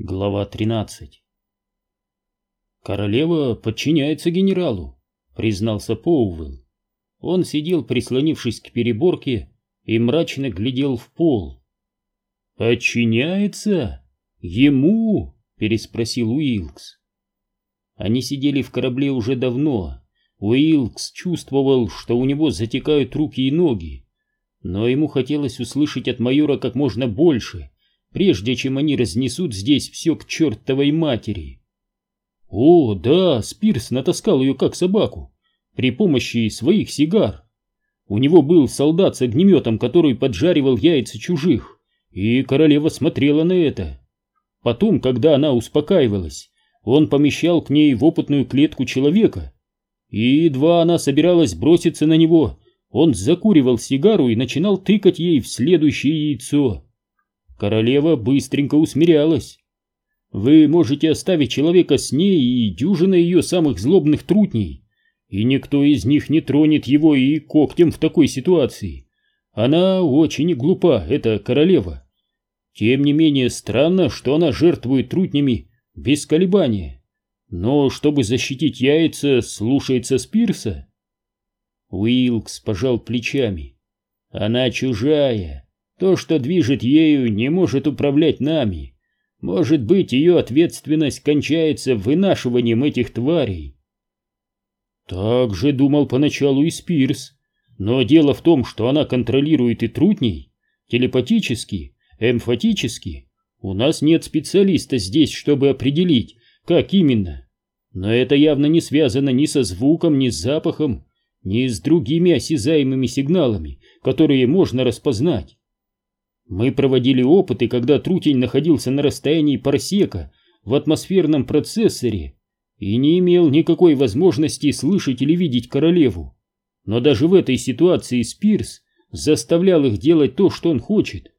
Глава 13 «Королева подчиняется генералу», — признался Поуэлл. Он сидел, прислонившись к переборке, и мрачно глядел в пол. «Подчиняется? Ему?» — переспросил Уилкс. Они сидели в корабле уже давно. Уилкс чувствовал, что у него затекают руки и ноги, но ему хотелось услышать от майора как можно больше — прежде чем они разнесут здесь все к чертовой матери. О, да, Спирс натаскал ее как собаку, при помощи своих сигар. У него был солдат с огнеметом, который поджаривал яйца чужих, и королева смотрела на это. Потом, когда она успокаивалась, он помещал к ней в опытную клетку человека, и едва она собиралась броситься на него, он закуривал сигару и начинал тыкать ей в следующее яйцо. Королева быстренько усмирялась. Вы можете оставить человека с ней и дюжина ее самых злобных трутней, и никто из них не тронет его и когтем в такой ситуации. Она очень глупа, эта королева. Тем не менее странно, что она жертвует трутнями без колебания. Но чтобы защитить яйца, слушается Спирса. Уилкс пожал плечами. Она чужая, то, что движет ею, не может управлять нами. Может быть, ее ответственность кончается вынашиванием этих тварей. Так же думал поначалу и Спирс. Но дело в том, что она контролирует и трутней, телепатически, эмфатически. У нас нет специалиста здесь, чтобы определить, как именно. Но это явно не связано ни со звуком, ни с запахом, ни с другими осязаемыми сигналами, которые можно распознать. Мы проводили опыты, когда трутень находился на расстоянии парсека в атмосферном процессоре и не имел никакой возможности слышать или видеть королеву. Но даже в этой ситуации Спирс заставлял их делать то, что он хочет.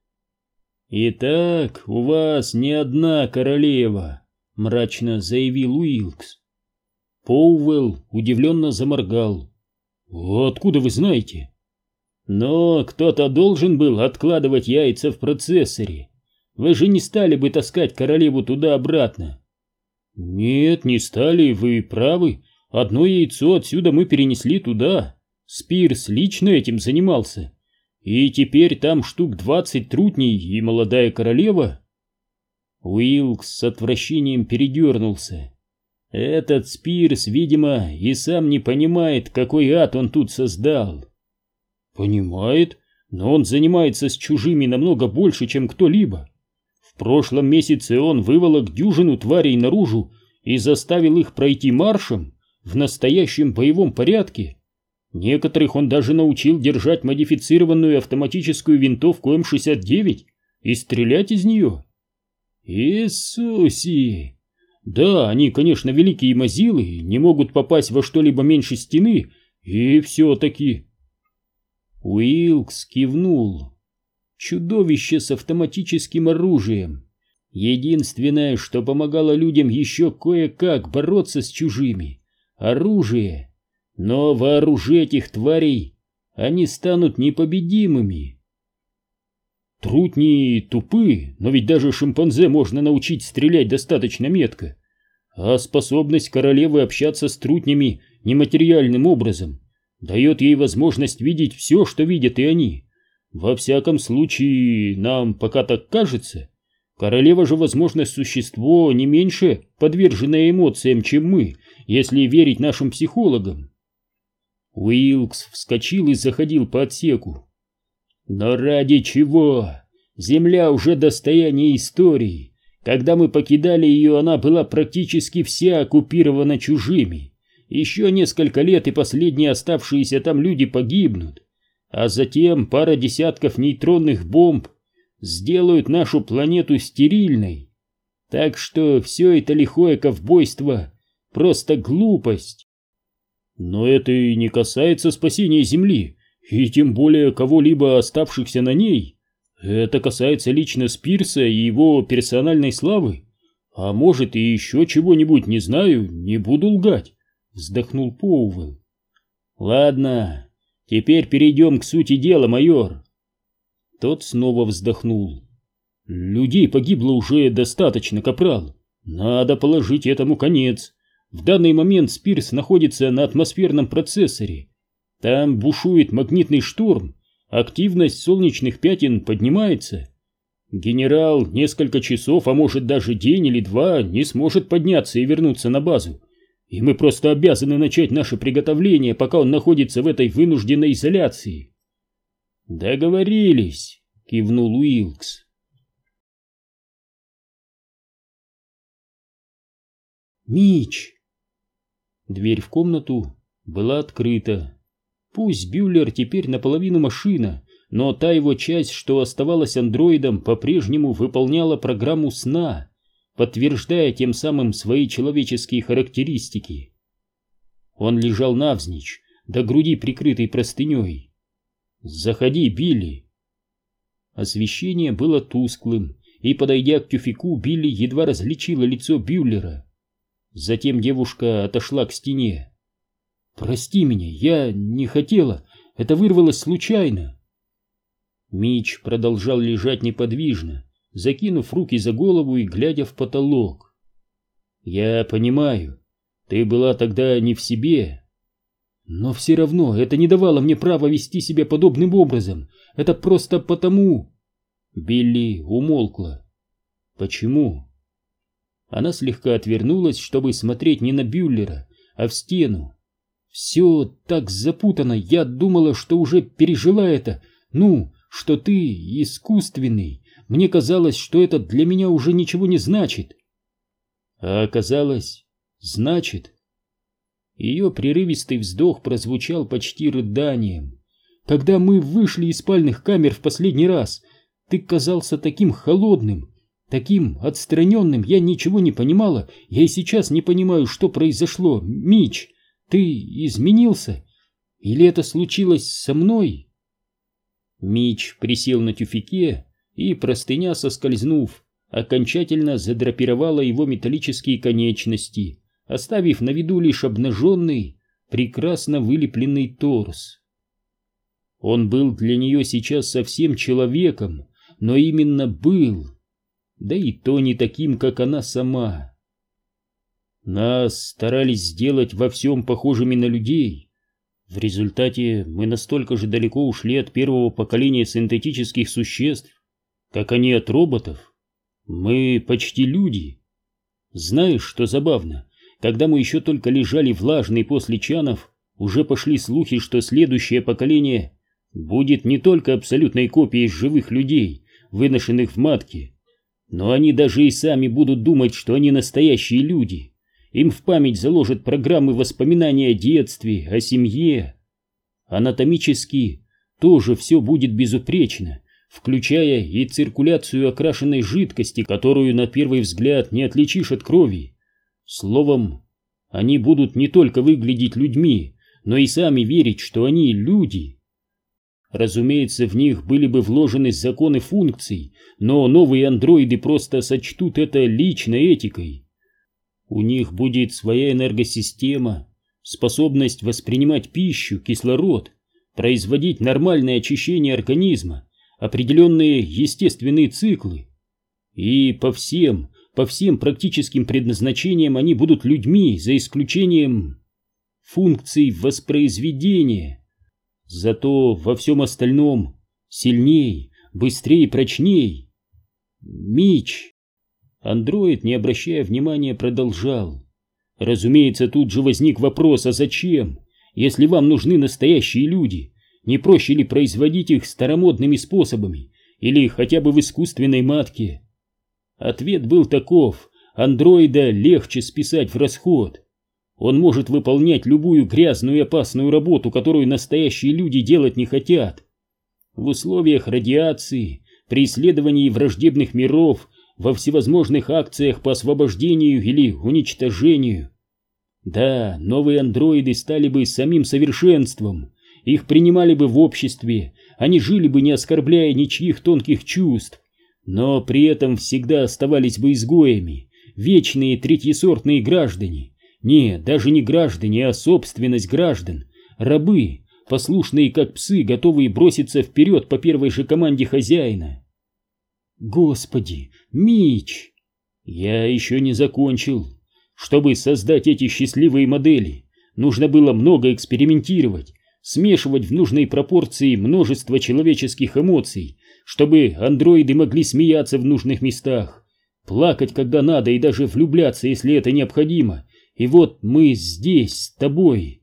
«Итак, у вас не одна королева», — мрачно заявил Уилкс. Поуэлл удивленно заморгал. «Откуда вы знаете?» Но кто-то должен был откладывать яйца в процессоре. Вы же не стали бы таскать королеву туда-обратно. Нет, не стали, вы правы. Одно яйцо отсюда мы перенесли туда. Спирс лично этим занимался. И теперь там штук двадцать трутней и молодая королева. Уилкс с отвращением передернулся. Этот Спирс, видимо, и сам не понимает, какой ад он тут создал. Понимает, но он занимается с чужими намного больше, чем кто-либо. В прошлом месяце он выволок дюжину тварей наружу и заставил их пройти маршем в настоящем боевом порядке. Некоторых он даже научил держать модифицированную автоматическую винтовку М-69 и стрелять из нее. Иисуси! Да, они, конечно, великие мазилы, не могут попасть во что-либо меньше стены, и все-таки... Уилкс кивнул. Чудовище с автоматическим оружием. Единственное, что помогало людям еще кое-как бороться с чужими — оружие. Но вооружить этих тварей они станут непобедимыми. Трутни тупы, но ведь даже шимпанзе можно научить стрелять достаточно метко. А способность королевы общаться с трутнями нематериальным образом дает ей возможность видеть все, что видят и они. Во всяком случае, нам пока так кажется. Королева же, возможно, существо не меньше подверженное эмоциям, чем мы, если верить нашим психологам. Уилкс вскочил и заходил по отсеку. Но ради чего? Земля уже достояние истории. Когда мы покидали ее, она была практически вся оккупирована чужими. Еще несколько лет, и последние оставшиеся там люди погибнут, а затем пара десятков нейтронных бомб сделают нашу планету стерильной. Так что все это лихое ковбойство — просто глупость. Но это и не касается спасения Земли, и тем более кого-либо оставшихся на ней. Это касается лично Спирса и его персональной славы. А может и еще чего-нибудь, не знаю, не буду лгать вздохнул Поуэлл. Ладно, теперь перейдем к сути дела, майор. Тот снова вздохнул. Людей погибло уже достаточно, капрал. Надо положить этому конец. В данный момент Спирс находится на атмосферном процессоре. Там бушует магнитный шторм, активность солнечных пятен поднимается. Генерал несколько часов, а может даже день или два, не сможет подняться и вернуться на базу. И мы просто обязаны начать наше приготовление, пока он находится в этой вынужденной изоляции. Договорились, кивнул Уилкс. Мич. Дверь в комнату была открыта. Пусть Бюллер теперь наполовину машина, но та его часть, что оставалась андроидом, по-прежнему выполняла программу сна, подтверждая тем самым свои человеческие характеристики. Он лежал навзничь, до груди прикрытой простыней. «Заходи, Билли!» Освещение было тусклым, и, подойдя к тюфику, Билли едва различила лицо Бюллера. Затем девушка отошла к стене. «Прости меня, я не хотела, это вырвалось случайно». Мич продолжал лежать неподвижно, закинув руки за голову и глядя в потолок. «Я понимаю, ты была тогда не в себе. Но все равно это не давало мне права вести себя подобным образом. Это просто потому...» Билли умолкла. «Почему?» Она слегка отвернулась, чтобы смотреть не на Бюллера, а в стену. «Все так запутано, я думала, что уже пережила это. Ну, что ты искусственный. Мне казалось, что это для меня уже ничего не значит. А оказалось, значит. Ее прерывистый вздох прозвучал почти рыданием. Когда мы вышли из спальных камер в последний раз, ты казался таким холодным, таким отстраненным, я ничего не понимала, я и сейчас не понимаю, что произошло. Мич, ты изменился? Или это случилось со мной?» Мич присел на тюфике, и простыня, соскользнув, окончательно задрапировала его металлические конечности, оставив на виду лишь обнаженный, прекрасно вылепленный торс. Он был для нее сейчас совсем человеком, но именно был, да и то не таким, как она сама. Нас старались сделать во всем похожими на людей, в результате мы настолько же далеко ушли от первого поколения синтетических существ, как они от роботов. Мы почти люди. Знаешь, что забавно? Когда мы еще только лежали влажные после чанов, уже пошли слухи, что следующее поколение будет не только абсолютной копией живых людей, выношенных в матке, но они даже и сами будут думать, что они настоящие люди. Им в память заложат программы воспоминаний о детстве, о семье. Анатомически тоже все будет безупречно, включая и циркуляцию окрашенной жидкости, которую на первый взгляд не отличишь от крови. Словом, они будут не только выглядеть людьми, но и сами верить, что они люди. Разумеется, в них были бы вложены законы функций, но новые андроиды просто сочтут это личной этикой. У них будет своя энергосистема, способность воспринимать пищу, кислород, производить нормальное очищение организма, определенные естественные циклы. И по всем, по всем практическим предназначениям они будут людьми, за исключением функций воспроизведения. Зато во всем остальном сильней, быстрее, прочней. Мич Андроид, не обращая внимания, продолжал. Разумеется, тут же возник вопрос, а зачем? Если вам нужны настоящие люди, не проще ли производить их старомодными способами или хотя бы в искусственной матке? Ответ был таков, андроида легче списать в расход. Он может выполнять любую грязную и опасную работу, которую настоящие люди делать не хотят. В условиях радиации, при исследовании враждебных миров во всевозможных акциях по освобождению или уничтожению. Да, новые андроиды стали бы самим совершенством, их принимали бы в обществе, они жили бы не оскорбляя ничьих тонких чувств, но при этом всегда оставались бы изгоями, вечные третьесортные граждане, не, даже не граждане, а собственность граждан, рабы, послушные как псы, готовые броситься вперед по первой же команде хозяина. Господи, Мич! Я еще не закончил. Чтобы создать эти счастливые модели, нужно было много экспериментировать, смешивать в нужной пропорции множество человеческих эмоций, чтобы андроиды могли смеяться в нужных местах, плакать, когда надо, и даже влюбляться, если это необходимо. И вот мы здесь, с тобой.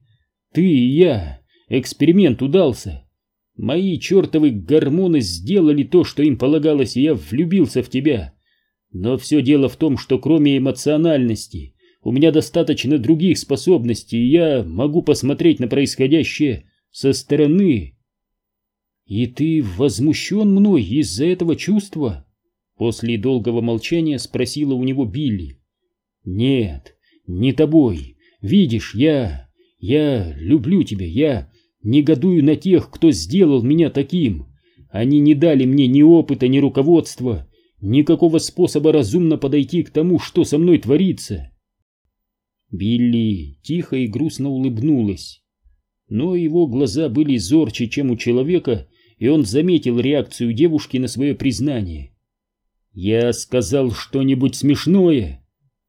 Ты и я. Эксперимент удался. Мои чертовы гормоны сделали то, что им полагалось, и я влюбился в тебя. Но все дело в том, что кроме эмоциональности у меня достаточно других способностей, и я могу посмотреть на происходящее со стороны. И ты возмущен мной из-за этого чувства? После долгого молчания спросила у него Билли. Нет, не тобой. Видишь, я... я люблю тебя, я негодую на тех, кто сделал меня таким. Они не дали мне ни опыта, ни руководства, никакого способа разумно подойти к тому, что со мной творится. Билли тихо и грустно улыбнулась. Но его глаза были зорче, чем у человека, и он заметил реакцию девушки на свое признание. «Я сказал что-нибудь смешное!»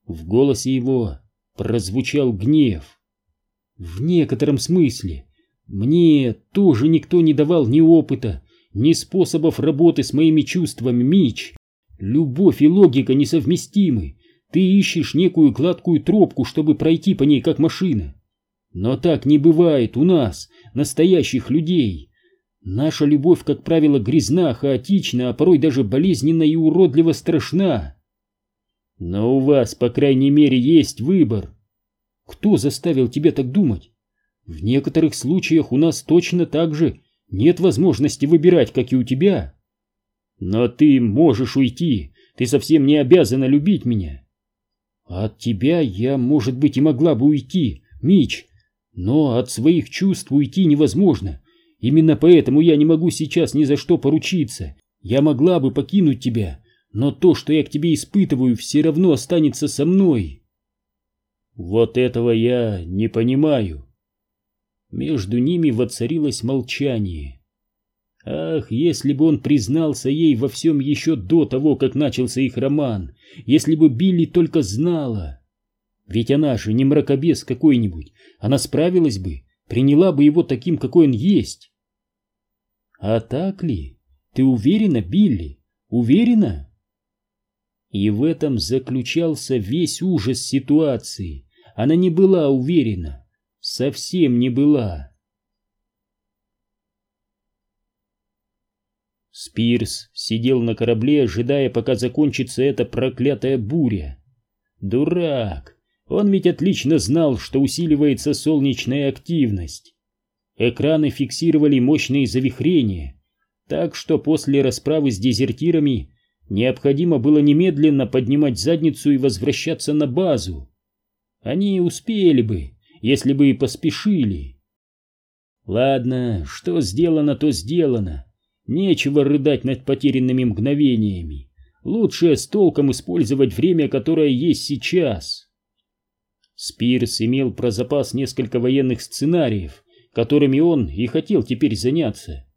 В голосе его прозвучал гнев. «В некотором смысле мне тоже никто не давал ни опыта, ни способов работы с моими чувствами, Мич. Любовь и логика несовместимы. Ты ищешь некую гладкую тропку, чтобы пройти по ней как машина. Но так не бывает у нас, настоящих людей. Наша любовь, как правило, грязна, хаотична, а порой даже болезненна и уродливо страшна. Но у вас, по крайней мере, есть выбор. Кто заставил тебя так думать? В некоторых случаях у нас точно так же нет возможности выбирать, как и у тебя. Но ты можешь уйти, ты совсем не обязана любить меня. От тебя я, может быть, и могла бы уйти, Мич, но от своих чувств уйти невозможно. Именно поэтому я не могу сейчас ни за что поручиться. Я могла бы покинуть тебя, но то, что я к тебе испытываю, все равно останется со мной. Вот этого я не понимаю. Между ними воцарилось молчание. Ах, если бы он признался ей во всем еще до того, как начался их роман, если бы Билли только знала. Ведь она же не мракобес какой-нибудь, она справилась бы, приняла бы его таким, какой он есть. А так ли? Ты уверена, Билли? Уверена? И в этом заключался весь ужас ситуации. Она не была уверена совсем не была. Спирс сидел на корабле, ожидая, пока закончится эта проклятая буря. Дурак! Он ведь отлично знал, что усиливается солнечная активность. Экраны фиксировали мощные завихрения, так что после расправы с дезертирами необходимо было немедленно поднимать задницу и возвращаться на базу. Они успели бы, если бы и поспешили. Ладно, что сделано, то сделано. Нечего рыдать над потерянными мгновениями. Лучше с толком использовать время, которое есть сейчас. Спирс имел про запас несколько военных сценариев, которыми он и хотел теперь заняться.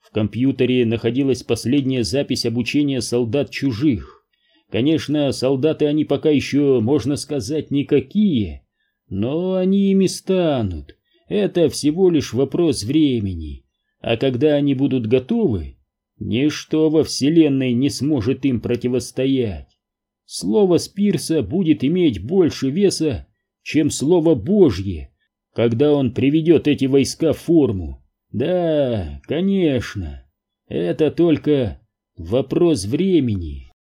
В компьютере находилась последняя запись обучения солдат чужих. Конечно, солдаты они пока еще, можно сказать, никакие, но они ими станут. Это всего лишь вопрос времени. А когда они будут готовы, ничто во Вселенной не сможет им противостоять. Слово Спирса будет иметь больше веса, чем слово Божье, когда он приведет эти войска в форму. Да, конечно, это только вопрос времени.